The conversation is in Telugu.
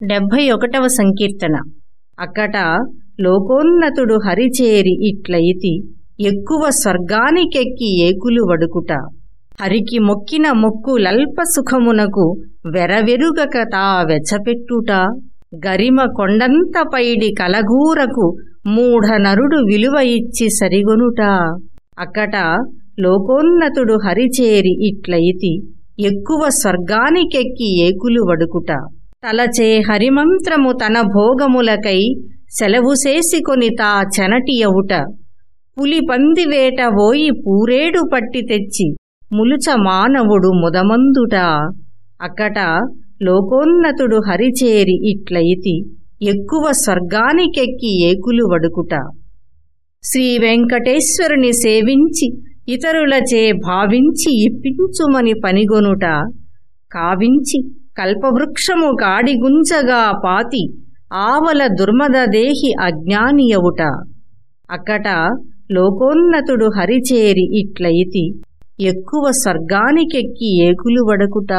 డెబ్భై ఒకటవ సంకీర్తన. అక్కట లోకోన్నతుడు హరిచేరి ఇట్లయితి ఎక్కువ స్వర్గానికెక్కి ఏకులు వడుకుట. హరికి మొక్కిన మొక్కు లల్ప సుఖమునకు వెరవెరుగక తా వెచ్చపెట్టుట. గరిమ కొండంత పైడి కలగూరకు మూఢనరుడు విలువ ఇచ్చి సరిగొనుట. అక్కట లోకోన్నతుడు హరిచేరి ఇట్లయితి ఎక్కువ స్వర్గానికెక్కి ఏకులు వడుకుట. తలచే హరిమంత్రము తన భోగములకై సెలవు చేసికొని తా చెనటియవుట పులి పందివేట ఓయి పూరేడు పట్టి తెచ్చి ములుచ మానవుడు ముదమందుట. అక్కట లోకోన్నతుడు హరిచేరి ఇట్లయితి ఎక్కువ స్వర్గానికెక్కి ఏకులు వడుకుట. శ్రీ వెంకటేశ్వరుని సేవించి ఇతరులచే భావించి ఇప్పించుమని పనిగొనుట. కావించి కల్పవృక్షము కాడిగుంచగా పాతి ఆవల దుర్మదదేహి అజ్ఞానియవుట అక్కట లోకోన్నతుడు హరిచేరి ఇట్లయితి ఎక్కువ స్వర్గానికెక్కి ఏకులు వడకుట.